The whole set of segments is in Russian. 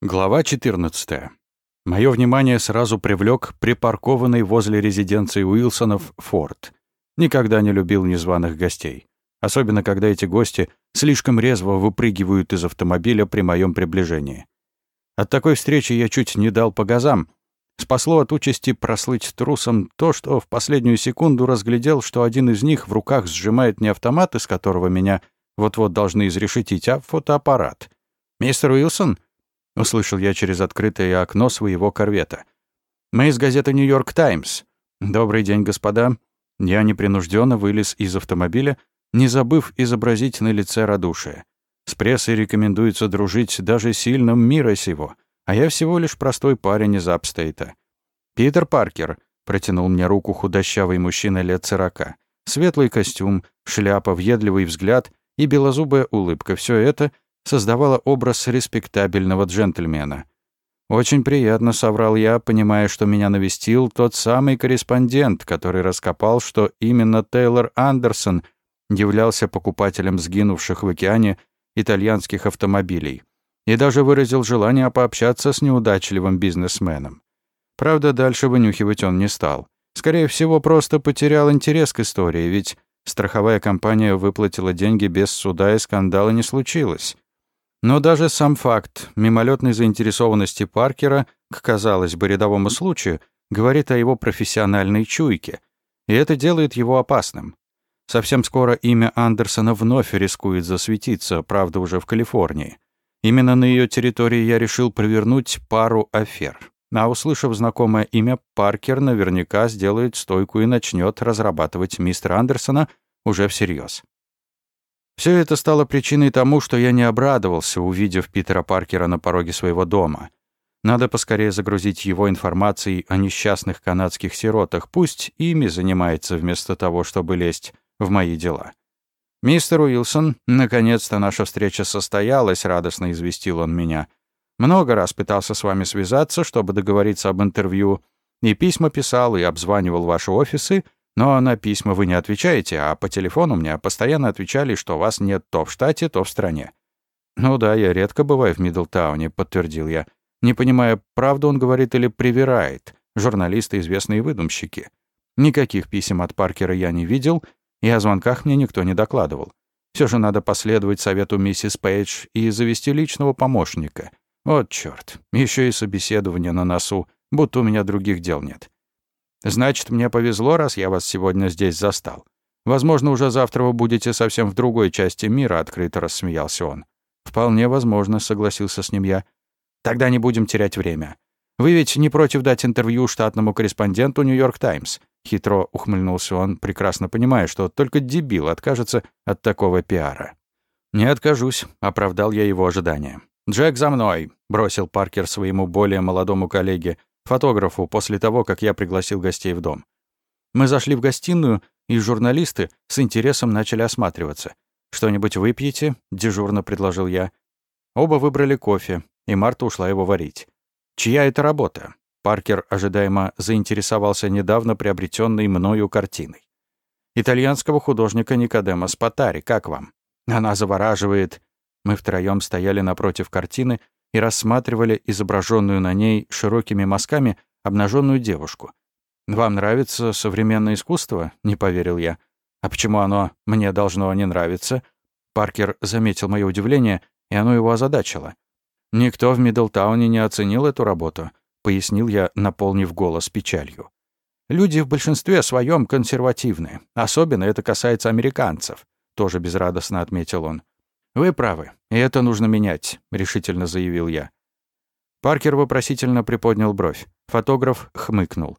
Глава 14. Мое внимание сразу привлек припаркованный возле резиденции Уилсонов форт. Никогда не любил незваных гостей. Особенно, когда эти гости слишком резво выпрыгивают из автомобиля при моем приближении. От такой встречи я чуть не дал по газам. Спасло от участи прослыть трусом то, что в последнюю секунду разглядел, что один из них в руках сжимает не автомат, из которого меня вот-вот должны изрешетить, а фотоаппарат. «Мистер Уилсон?» Услышал я через открытое окно своего корвета. «Мы из газеты «Нью-Йорк Таймс». Добрый день, господа». Я непринужденно вылез из автомобиля, не забыв изобразить на лице радушие. С прессой рекомендуется дружить даже сильным мира сего, а я всего лишь простой парень из Апстейта. «Питер Паркер», — протянул мне руку худощавый мужчина лет сорока. Светлый костюм, шляпа, въедливый взгляд и белозубая улыбка — все это — создавала образ респектабельного джентльмена. «Очень приятно», — соврал я, понимая, что меня навестил тот самый корреспондент, который раскопал, что именно Тейлор Андерсон являлся покупателем сгинувших в океане итальянских автомобилей и даже выразил желание пообщаться с неудачливым бизнесменом. Правда, дальше вынюхивать он не стал. Скорее всего, просто потерял интерес к истории, ведь страховая компания выплатила деньги без суда и скандала не случилось. Но даже сам факт мимолетной заинтересованности Паркера к, казалось бы, рядовому случаю говорит о его профессиональной чуйке, и это делает его опасным. Совсем скоро имя Андерсона вновь рискует засветиться, правда, уже в Калифорнии. Именно на ее территории я решил провернуть пару афер. А услышав знакомое имя, Паркер наверняка сделает стойку и начнет разрабатывать мистера Андерсона уже всерьез. Все это стало причиной тому, что я не обрадовался, увидев Питера Паркера на пороге своего дома. Надо поскорее загрузить его информацией о несчастных канадских сиротах, пусть ими занимается вместо того, чтобы лезть в мои дела. «Мистер Уилсон, наконец-то наша встреча состоялась», — радостно известил он меня. «Много раз пытался с вами связаться, чтобы договориться об интервью, и письма писал, и обзванивал ваши офисы, но на письма вы не отвечаете, а по телефону мне постоянно отвечали, что вас нет то в штате, то в стране. «Ну да, я редко бываю в Мидлтауне», — подтвердил я. Не понимая, правду он говорит или привирает. Журналисты — известные выдумщики. Никаких писем от Паркера я не видел, и о звонках мне никто не докладывал. Все же надо последовать совету миссис Пейдж и завести личного помощника. Вот чёрт, еще и собеседование на носу, будто у меня других дел нет. Значит, мне повезло, раз я вас сегодня здесь застал. Возможно, уже завтра вы будете совсем в другой части мира, открыто рассмеялся он. Вполне возможно, согласился с ним я. Тогда не будем терять время. Вы ведь не против дать интервью штатному корреспонденту Нью-Йорк Таймс? Хитро ухмыльнулся он, прекрасно понимая, что только дебил откажется от такого пиара. «Не откажусь», — оправдал я его ожидания. «Джек, за мной!» — бросил Паркер своему более молодому коллеге, фотографу после того, как я пригласил гостей в дом. Мы зашли в гостиную, и журналисты с интересом начали осматриваться. «Что-нибудь выпьете?» — дежурно предложил я. Оба выбрали кофе, и Марта ушла его варить. «Чья это работа?» Паркер ожидаемо заинтересовался недавно приобретенной мною картиной. «Итальянского художника Никодема Спатари, как вам?» «Она завораживает». Мы втроем стояли напротив картины, и рассматривали изображенную на ней широкими мазками обнаженную девушку. «Вам нравится современное искусство?» — не поверил я. «А почему оно мне должно не нравиться?» Паркер заметил мое удивление, и оно его озадачило. «Никто в Миддлтауне не оценил эту работу», — пояснил я, наполнив голос печалью. «Люди в большинстве своем консервативны. Особенно это касается американцев», — тоже безрадостно отметил он. «Вы правы, и это нужно менять», — решительно заявил я. Паркер вопросительно приподнял бровь. Фотограф хмыкнул.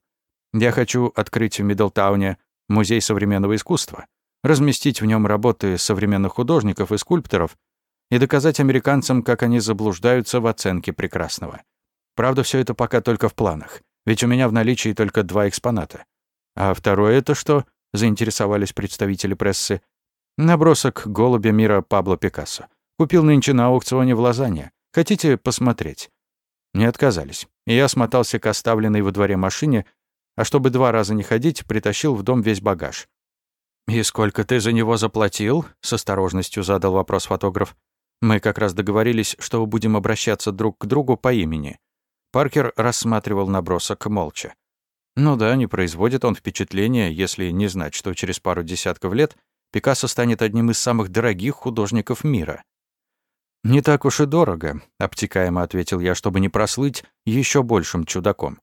«Я хочу открыть в Миддлтауне музей современного искусства, разместить в нем работы современных художников и скульпторов и доказать американцам, как они заблуждаются в оценке прекрасного. Правда, все это пока только в планах, ведь у меня в наличии только два экспоната. А второе это что?» — заинтересовались представители прессы. Набросок голубя мира Пабло Пикассо. Купил нынче на аукционе в Лозанне. Хотите посмотреть?» Не отказались. Я смотался к оставленной во дворе машине, а чтобы два раза не ходить, притащил в дом весь багаж. «И сколько ты за него заплатил?» — с осторожностью задал вопрос фотограф. Мы как раз договорились, что будем обращаться друг к другу по имени. Паркер рассматривал набросок молча. Ну да, не производит он впечатления, если не знать, что через пару десятков лет Пикассо станет одним из самых дорогих художников мира. «Не так уж и дорого», — обтекаемо ответил я, чтобы не прослыть еще большим чудаком.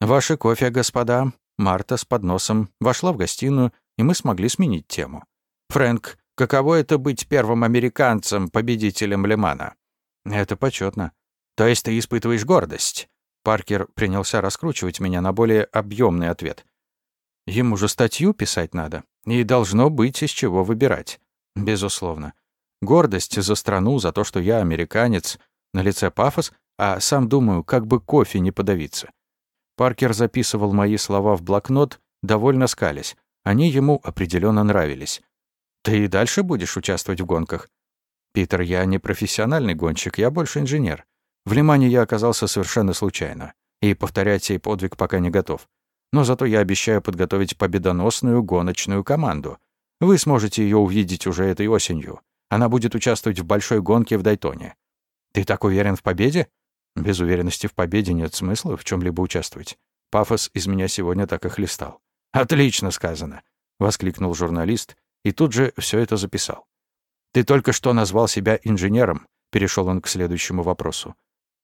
«Ваше кофе, господа». Марта с подносом вошла в гостиную, и мы смогли сменить тему. «Фрэнк, каково это быть первым американцем, победителем Лемана?» «Это почетно. То есть ты испытываешь гордость?» Паркер принялся раскручивать меня на более объемный ответ. «Ему же статью писать надо, и должно быть из чего выбирать. Безусловно. Гордость за страну, за то, что я американец, на лице пафос, а сам думаю, как бы кофе не подавиться. Паркер записывал мои слова в блокнот, довольно скались. Они ему определенно нравились. «Ты и дальше будешь участвовать в гонках?» «Питер, я не профессиональный гонщик, я больше инженер. В Лимане я оказался совершенно случайно, и повторять сей подвиг пока не готов. Но зато я обещаю подготовить победоносную гоночную команду. Вы сможете ее увидеть уже этой осенью. Она будет участвовать в большой гонке в Дайтоне. Ты так уверен в победе? Без уверенности в победе нет смысла в чем либо участвовать. Пафос из меня сегодня так и хлестал. «Отлично сказано!» — воскликнул журналист и тут же все это записал. «Ты только что назвал себя инженером», — перешел он к следующему вопросу.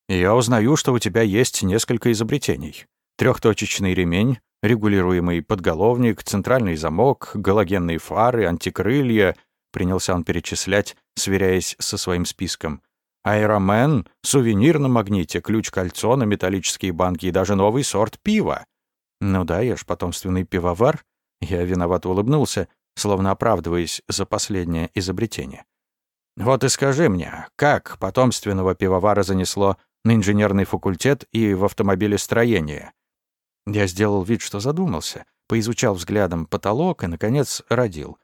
«Я узнаю, что у тебя есть несколько изобретений. Трехточечный ремень, регулируемый подголовник, центральный замок, галогенные фары, антикрылья, принялся он перечислять, сверяясь со своим списком. Айромен, сувенир на магните, ключ-кольцо на металлические банки и даже новый сорт пива. Ну да, я ж потомственный пивовар. Я виновато улыбнулся, словно оправдываясь за последнее изобретение. Вот и скажи мне, как потомственного пивовара занесло на инженерный факультет и в автомобилестроение? Я сделал вид, что задумался, поизучал взглядом потолок и, наконец, родил.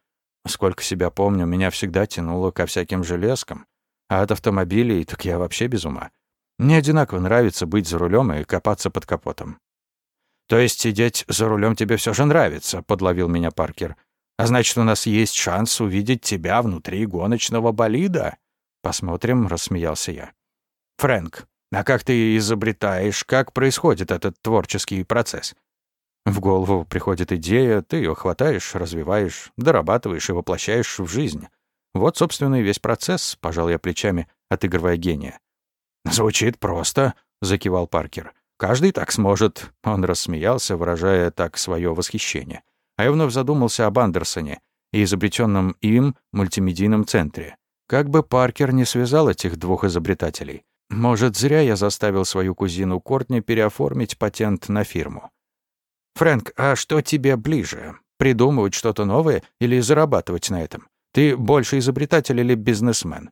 Сколько себя помню, меня всегда тянуло ко всяким железкам. А от автомобилей так я вообще без ума. Мне одинаково нравится быть за рулем и копаться под капотом. «То есть сидеть за рулем тебе все же нравится», — подловил меня Паркер. «А значит, у нас есть шанс увидеть тебя внутри гоночного болида?» «Посмотрим», — рассмеялся я. «Фрэнк, а как ты изобретаешь, как происходит этот творческий процесс?» В голову приходит идея, ты ее хватаешь, развиваешь, дорабатываешь и воплощаешь в жизнь. Вот, собственно, и весь процесс, пожал я плечами, отыгрывая гения. «Звучит просто», — закивал Паркер. «Каждый так сможет». Он рассмеялся, выражая так свое восхищение. А я вновь задумался об Андерсоне и изобретенном им мультимедийном центре. Как бы Паркер не связал этих двух изобретателей. Может, зря я заставил свою кузину Кортни переоформить патент на фирму. «Фрэнк, а что тебе ближе? Придумывать что-то новое или зарабатывать на этом? Ты больше изобретатель или бизнесмен?»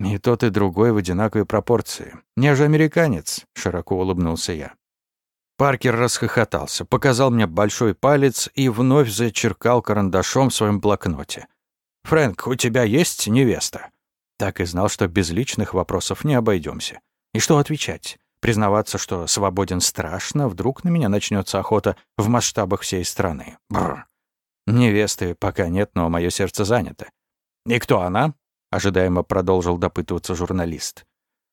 «И тот, и другой в одинаковой пропорции. Я же американец», — широко улыбнулся я. Паркер расхохотался, показал мне большой палец и вновь зачеркал карандашом в своем блокноте. «Фрэнк, у тебя есть невеста?» Так и знал, что без личных вопросов не обойдемся. И что отвечать? Признаваться, что свободен страшно, вдруг на меня начнется охота в масштабах всей страны. Бррр. Невесты пока нет, но мое сердце занято. «И кто она?» — ожидаемо продолжил допытываться журналист.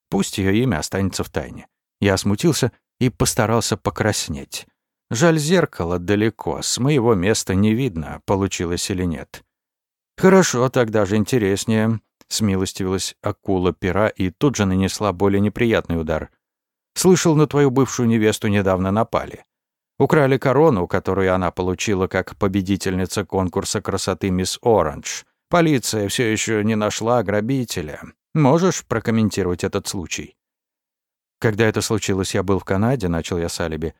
«Пусть ее имя останется в тайне». Я смутился и постарался покраснеть. Жаль, зеркало далеко, с моего места не видно, получилось или нет. «Хорошо, тогда же интереснее», — смилостивилась акула пера и тут же нанесла более неприятный удар. Слышал, на твою бывшую невесту недавно напали. Украли корону, которую она получила как победительница конкурса красоты «Мисс Оранж». Полиция все еще не нашла грабителя. Можешь прокомментировать этот случай?» «Когда это случилось, я был в Канаде», — начал я с алиби.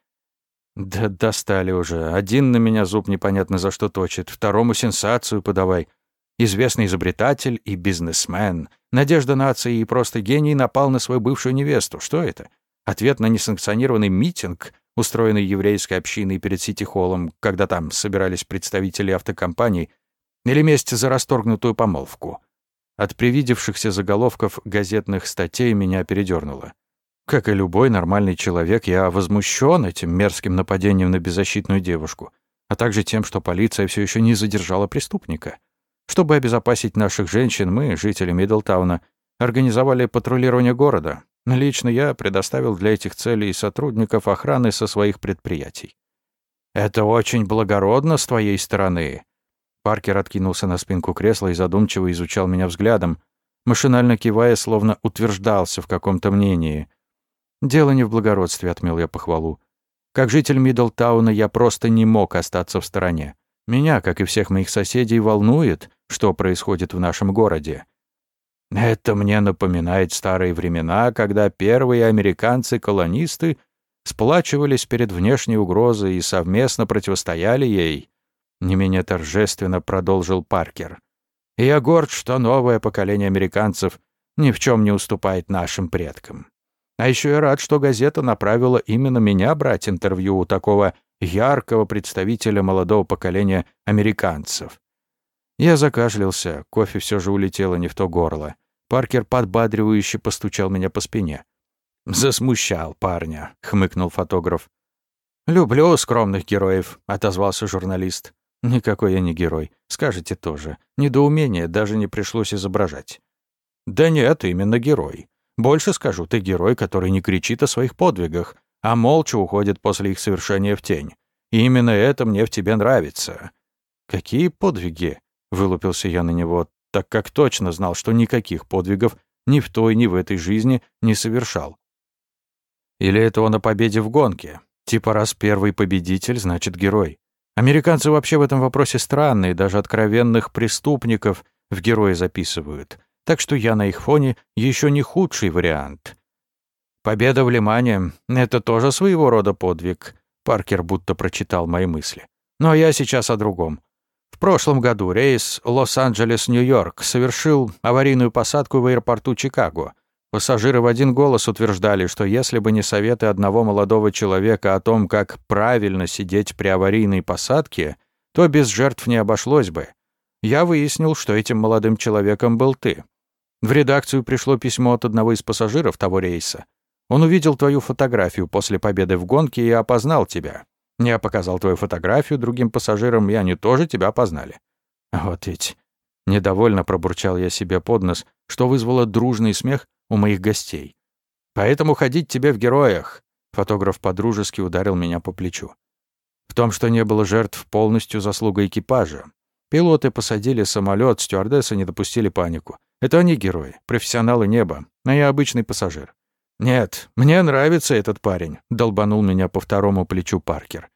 «Да достали уже. Один на меня зуб непонятно за что точит, второму сенсацию подавай. Известный изобретатель и бизнесмен. Надежда нации и просто гений напал на свою бывшую невесту. Что это? Ответ на несанкционированный митинг, устроенный еврейской общиной перед Сити-холлом, когда там собирались представители автокомпаний, или месть за расторгнутую помолвку. От привидевшихся заголовков газетных статей меня передернуло. Как и любой нормальный человек, я возмущен этим мерзким нападением на беззащитную девушку, а также тем, что полиция все еще не задержала преступника. Чтобы обезопасить наших женщин, мы, жители Миддлтауна, организовали патрулирование города. Лично я предоставил для этих целей сотрудников охраны со своих предприятий. «Это очень благородно с твоей стороны». Паркер откинулся на спинку кресла и задумчиво изучал меня взглядом, машинально кивая, словно утверждался в каком-то мнении. «Дело не в благородстве», — отмел я похвалу. «Как житель Миддлтауна я просто не мог остаться в стороне. Меня, как и всех моих соседей, волнует, что происходит в нашем городе. Это мне напоминает старые времена, когда первые американцы-колонисты сплачивались перед внешней угрозой и совместно противостояли ей. Не менее торжественно продолжил Паркер. Я горд, что новое поколение американцев ни в чем не уступает нашим предкам. А еще я рад, что газета направила именно меня брать интервью у такого яркого представителя молодого поколения американцев. Я закашлялся, кофе все же улетело не в то горло. Паркер подбадривающе постучал меня по спине. «Засмущал парня», — хмыкнул фотограф. «Люблю скромных героев», — отозвался журналист. «Никакой я не герой. Скажете тоже. Недоумение даже не пришлось изображать». «Да нет, именно герой. Больше скажу, ты герой, который не кричит о своих подвигах, а молча уходит после их совершения в тень. И именно это мне в тебе нравится». «Какие подвиги?» — вылупился я на него, так как точно знал, что никаких подвигов ни в той, ни в этой жизни не совершал. Или это он о победе в гонке? Типа раз первый победитель, значит герой. Американцы вообще в этом вопросе странные, даже откровенных преступников в герои записывают. Так что я на их фоне еще не худший вариант. Победа в Лимане — это тоже своего рода подвиг. Паркер будто прочитал мои мысли. Но я сейчас о другом. В прошлом году рейс Лос-Анджелес-Нью-Йорк совершил аварийную посадку в аэропорту Чикаго. Пассажиры в один голос утверждали, что если бы не советы одного молодого человека о том, как правильно сидеть при аварийной посадке, то без жертв не обошлось бы. Я выяснил, что этим молодым человеком был ты. В редакцию пришло письмо от одного из пассажиров того рейса. Он увидел твою фотографию после победы в гонке и опознал тебя. Я показал твою фотографию другим пассажирам, и они тоже тебя опознали. Вот ведь. Недовольно пробурчал я себе под нос, что вызвало дружный смех у моих гостей. Поэтому ходить тебе в героях. Фотограф подружески ударил меня по плечу. В том, что не было жертв, полностью заслуга экипажа. Пилоты посадили самолет, стюардессы не допустили панику. Это они герои, профессионалы неба, а я обычный пассажир. «Нет, мне нравится этот парень», — долбанул меня по второму плечу Паркер.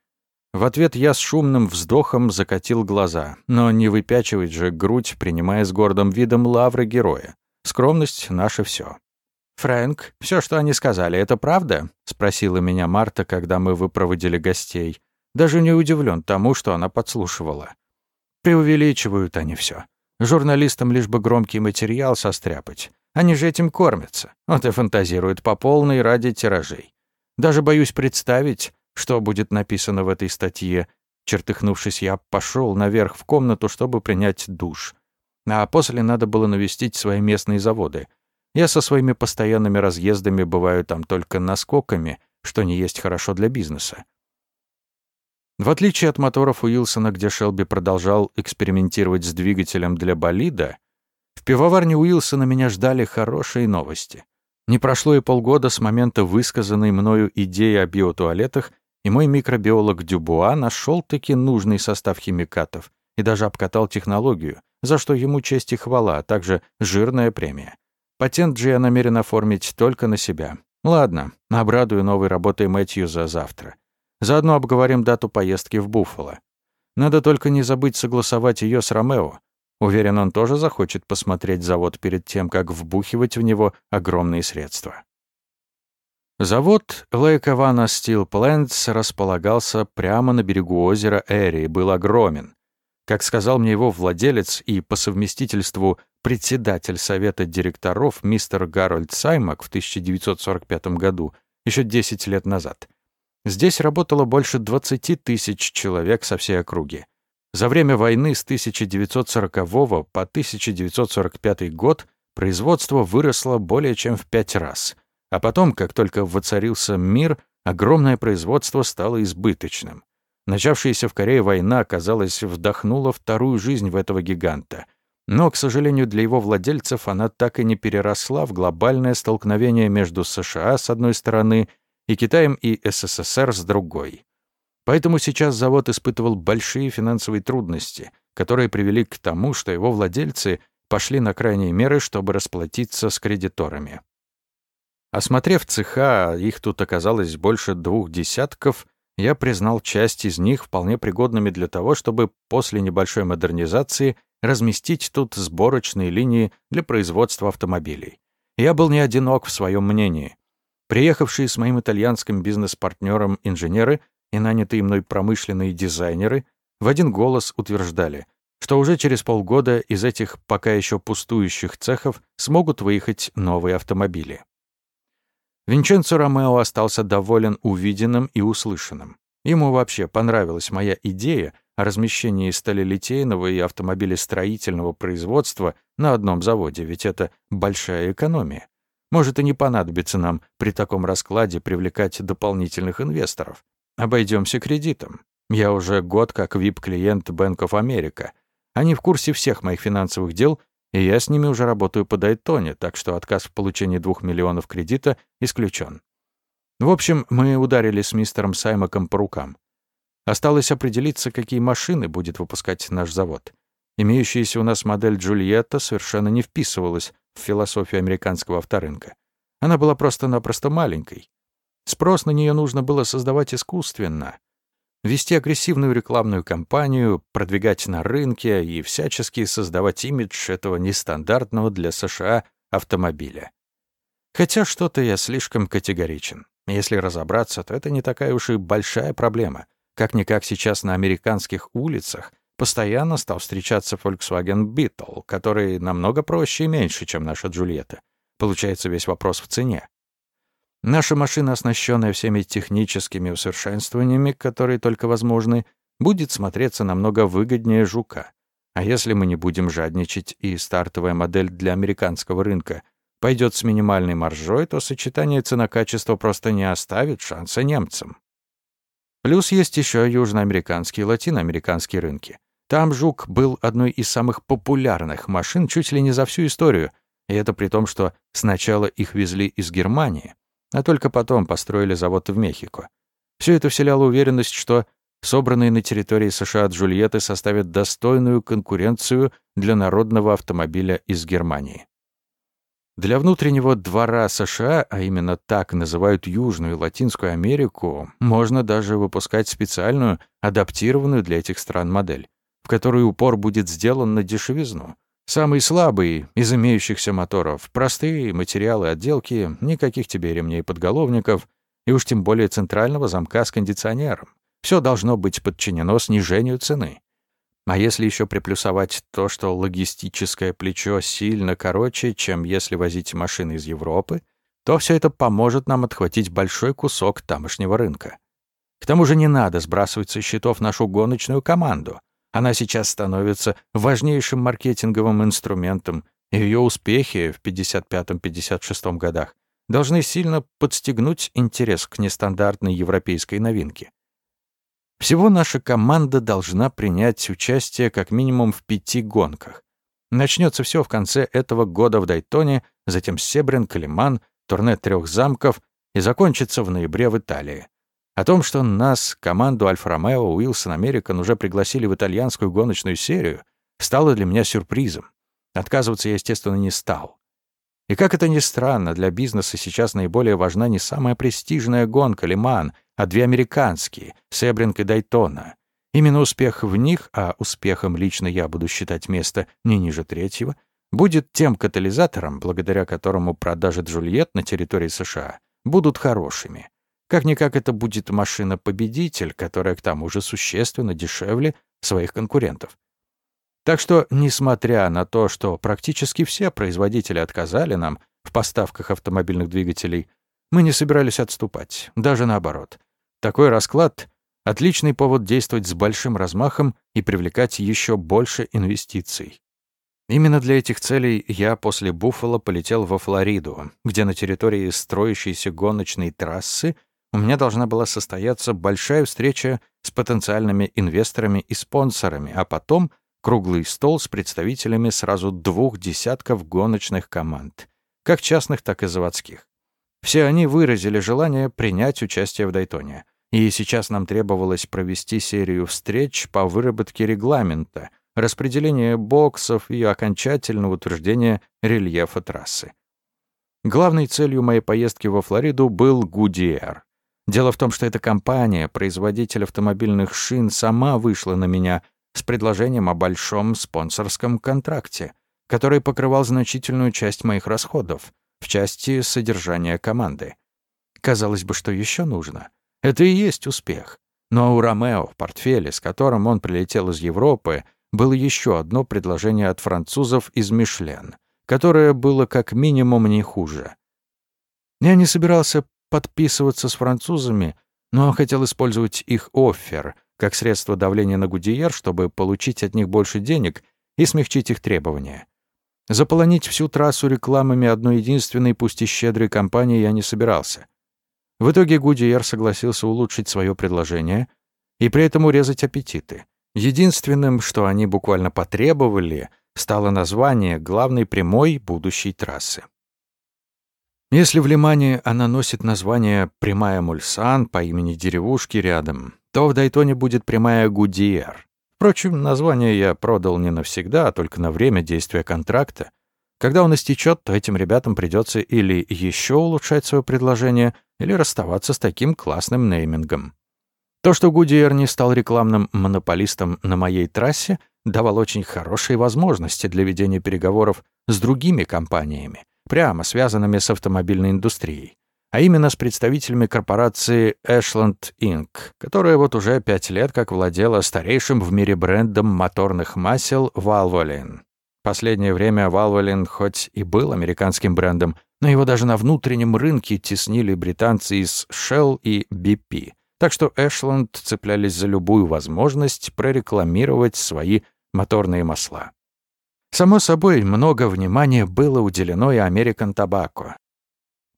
В ответ я с шумным вздохом закатил глаза, но не выпячивать же грудь, принимая с гордым видом лавры героя. Скромность — наше все. «Фрэнк, все, что они сказали, это правда?» — спросила меня Марта, когда мы выпроводили гостей. Даже не удивлен тому, что она подслушивала. Преувеличивают они все. Журналистам лишь бы громкий материал состряпать. Они же этим кормятся. Вот и фантазируют по полной ради тиражей. Даже боюсь представить, что будет написано в этой статье. Чертыхнувшись, я пошел наверх в комнату, чтобы принять душ. А после надо было навестить свои местные заводы. Я со своими постоянными разъездами бываю там только наскоками, что не есть хорошо для бизнеса. В отличие от моторов Уилсона, где Шелби продолжал экспериментировать с двигателем для болида, в пивоварне Уилсона меня ждали хорошие новости. Не прошло и полгода с момента высказанной мною идеи о биотуалетах, и мой микробиолог Дюбуа нашел-таки нужный состав химикатов и даже обкатал технологию, за что ему честь и хвала, а также жирная премия. Патент же я намерен оформить только на себя. Ладно, обрадую новой работой Мэтью за завтра. Заодно обговорим дату поездки в Буффало. Надо только не забыть согласовать ее с Ромео, Уверен, он тоже захочет посмотреть завод перед тем, как вбухивать в него огромные средства. Завод Havana Steel Plants располагался прямо на берегу озера Эри и был огромен. Как сказал мне его владелец и по совместительству председатель совета директоров мистер Гарольд Саймак в 1945 году, еще 10 лет назад, здесь работало больше 20 тысяч человек со всей округи. За время войны с 1940 по 1945 год производство выросло более чем в пять раз. А потом, как только воцарился мир, огромное производство стало избыточным. Начавшаяся в Корее война, казалось, вдохнула вторую жизнь в этого гиганта. Но, к сожалению, для его владельцев она так и не переросла в глобальное столкновение между США с одной стороны и Китаем и СССР с другой. Поэтому сейчас завод испытывал большие финансовые трудности, которые привели к тому, что его владельцы пошли на крайние меры, чтобы расплатиться с кредиторами. Осмотрев цеха, их тут оказалось больше двух десятков, я признал часть из них вполне пригодными для того, чтобы после небольшой модернизации разместить тут сборочные линии для производства автомобилей. Я был не одинок в своем мнении. Приехавшие с моим итальянским бизнес-партнером инженеры и нанятые мной промышленные дизайнеры в один голос утверждали, что уже через полгода из этих пока еще пустующих цехов смогут выехать новые автомобили. Винченцо Ромео остался доволен увиденным и услышанным. Ему вообще понравилась моя идея о размещении сталелитейного и автомобилестроительного производства на одном заводе, ведь это большая экономия. Может и не понадобится нам при таком раскладе привлекать дополнительных инвесторов. Обойдемся кредитом. Я уже год как VIP-клиент Bank of America. Они в курсе всех моих финансовых дел и я с ними уже работаю по Дайтоне, так что отказ в получении двух миллионов кредита исключен. В общем, мы ударили с мистером Саймаком по рукам. Осталось определиться, какие машины будет выпускать наш завод. Имеющаяся у нас модель Джульетта совершенно не вписывалась в философию американского авторынка. Она была просто-напросто маленькой. Спрос на нее нужно было создавать искусственно, вести агрессивную рекламную кампанию, продвигать на рынке и всячески создавать имидж этого нестандартного для США автомобиля. Хотя что-то я слишком категоричен. Если разобраться, то это не такая уж и большая проблема. Как-никак сейчас на американских улицах постоянно стал встречаться Volkswagen Beetle, который намного проще и меньше, чем наша Джульетта. Получается весь вопрос в цене. Наша машина, оснащенная всеми техническими усовершенствованиями, которые только возможны, будет смотреться намного выгоднее «Жука». А если мы не будем жадничать и стартовая модель для американского рынка пойдет с минимальной маржой, то сочетание цена-качество просто не оставит шанса немцам. Плюс есть еще южноамериканские и латиноамериканские рынки. Там «Жук» был одной из самых популярных машин чуть ли не за всю историю, и это при том, что сначала их везли из Германии, а только потом построили завод в Мехико. Все это вселяло уверенность, что собранные на территории США Джульетты составят достойную конкуренцию для народного автомобиля из Германии. Для внутреннего двора США, а именно так называют Южную Латинскую Америку, можно даже выпускать специальную, адаптированную для этих стран модель, в которой упор будет сделан на дешевизну, Самый слабый из имеющихся моторов, простые материалы отделки, никаких тебе ремней подголовников и уж тем более центрального замка с кондиционером. Все должно быть подчинено снижению цены. А если еще приплюсовать то, что логистическое плечо сильно короче, чем если возить машины из Европы, то все это поможет нам отхватить большой кусок тамошнего рынка. К тому же не надо сбрасывать со счетов нашу гоночную команду — она сейчас становится важнейшим маркетинговым инструментом, и ее успехи в 55-56 годах должны сильно подстегнуть интерес к нестандартной европейской новинке. Всего наша команда должна принять участие как минимум в пяти гонках. Начнется все в конце этого года в Дайтоне, затем Себрин, Калиман, турне трех замков и закончится в ноябре в Италии. О том, что нас, команду Альфа-Ромео, Уилсон Американ уже пригласили в итальянскую гоночную серию, стало для меня сюрпризом. Отказываться я, естественно, не стал. И как это ни странно, для бизнеса сейчас наиболее важна не самая престижная гонка Лиман, а две американские — Себринг и Дайтона. Именно успех в них, а успехом лично я буду считать место не ниже третьего, будет тем катализатором, благодаря которому продажи Джульет на территории США будут хорошими. Как-никак это будет машина-победитель, которая к тому же существенно дешевле своих конкурентов. Так что, несмотря на то, что практически все производители отказали нам в поставках автомобильных двигателей, мы не собирались отступать, даже наоборот. Такой расклад — отличный повод действовать с большим размахом и привлекать еще больше инвестиций. Именно для этих целей я после Буффало полетел во Флориду, где на территории строящейся гоночной трассы у меня должна была состояться большая встреча с потенциальными инвесторами и спонсорами, а потом круглый стол с представителями сразу двух десятков гоночных команд, как частных, так и заводских. Все они выразили желание принять участие в Дайтоне, и сейчас нам требовалось провести серию встреч по выработке регламента, распределения боксов и окончательного утверждения рельефа трассы. Главной целью моей поездки во Флориду был Гудиэр. Дело в том, что эта компания, производитель автомобильных шин, сама вышла на меня с предложением о большом спонсорском контракте, который покрывал значительную часть моих расходов в части содержания команды. Казалось бы, что еще нужно? Это и есть успех. Но у Ромео в портфеле, с которым он прилетел из Европы, было еще одно предложение от французов из Мишлен, которое было как минимум не хуже. Я не собирался подписываться с французами, но хотел использовать их оффер как средство давления на Гудиер, чтобы получить от них больше денег и смягчить их требования. Заполонить всю трассу рекламами одной единственной, пусть и щедрой компании я не собирался. В итоге Гудиер согласился улучшить свое предложение и при этом урезать аппетиты. Единственным, что они буквально потребовали, стало название главной прямой будущей трассы. Если в Лимане она носит название «Прямая Мульсан» по имени деревушки рядом, то в Дайтоне будет «Прямая Гудиер». Впрочем, название я продал не навсегда, а только на время действия контракта. Когда он истечет, то этим ребятам придется или еще улучшать свое предложение, или расставаться с таким классным неймингом. То, что Гудиер не стал рекламным монополистом на моей трассе, давало очень хорошие возможности для ведения переговоров с другими компаниями, прямо связанными с автомобильной индустрией, а именно с представителями корпорации Ashland Inc., которая вот уже пять лет как владела старейшим в мире брендом моторных масел Valvoline. Последнее время Valvoline хоть и был американским брендом, но его даже на внутреннем рынке теснили британцы из Shell и BP. Так что Ashland цеплялись за любую возможность прорекламировать свои моторные масла. Само собой, много внимания было уделено и American Tobacco.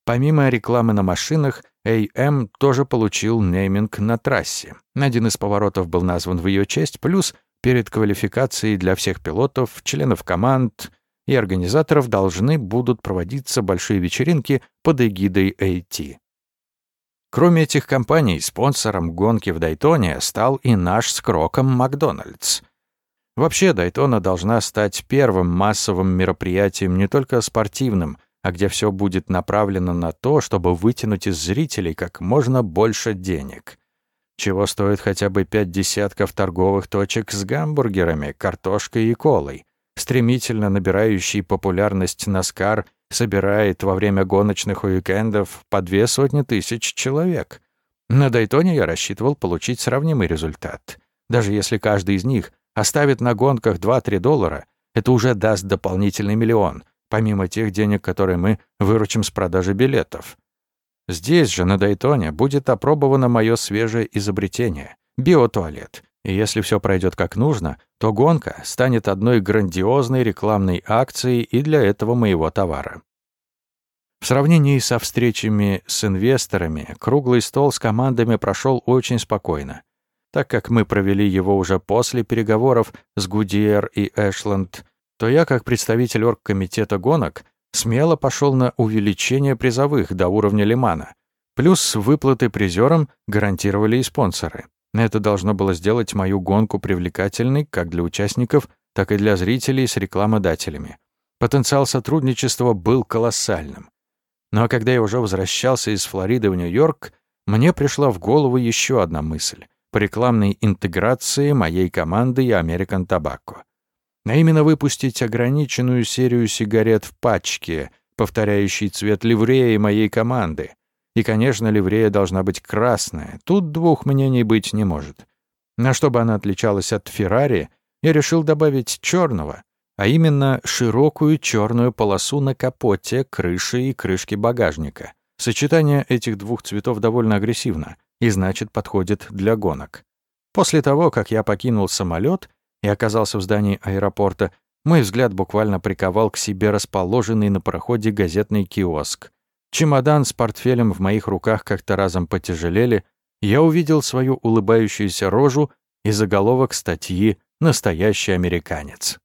Помимо рекламы на машинах, AM тоже получил нейминг на трассе. Один из поворотов был назван в ее честь, плюс перед квалификацией для всех пилотов, членов команд и организаторов должны будут проводиться большие вечеринки под эгидой AT. Кроме этих компаний, спонсором гонки в Дайтоне стал и наш с Кроком Макдональдс — Вообще, Дайтона должна стать первым массовым мероприятием не только спортивным, а где все будет направлено на то, чтобы вытянуть из зрителей как можно больше денег. Чего стоит хотя бы пять десятков торговых точек с гамбургерами, картошкой и колой. Стремительно набирающий популярность Наскар собирает во время гоночных уикендов по две сотни тысяч человек. На Дайтоне я рассчитывал получить сравнимый результат. Даже если каждый из них оставит на гонках 2-3 доллара, это уже даст дополнительный миллион, помимо тех денег, которые мы выручим с продажи билетов. Здесь же, на Дайтоне, будет опробовано мое свежее изобретение — биотуалет. И если все пройдет как нужно, то гонка станет одной грандиозной рекламной акцией и для этого моего товара. В сравнении со встречами с инвесторами, круглый стол с командами прошел очень спокойно. Так как мы провели его уже после переговоров с Гудиер и Эшленд, то я, как представитель оргкомитета гонок, смело пошел на увеличение призовых до уровня Лимана. Плюс выплаты призерам гарантировали и спонсоры. Это должно было сделать мою гонку привлекательной как для участников, так и для зрителей с рекламодателями. Потенциал сотрудничества был колоссальным. Ну а когда я уже возвращался из Флориды в Нью-Йорк, мне пришла в голову еще одна мысль по рекламной интеграции моей команды и American Tobacco. А именно выпустить ограниченную серию сигарет в пачке, повторяющий цвет ливреи моей команды. И, конечно, ливрея должна быть красная. Тут двух мнений быть не может. На чтобы она отличалась от Феррари, я решил добавить черного, а именно широкую черную полосу на капоте, крыше и крышке багажника. Сочетание этих двух цветов довольно агрессивно и значит подходит для гонок. После того, как я покинул самолет и оказался в здании аэропорта, мой взгляд буквально приковал к себе расположенный на проходе газетный киоск. Чемодан с портфелем в моих руках как-то разом потяжелели, я увидел свою улыбающуюся рожу и заголовок статьи настоящий американец.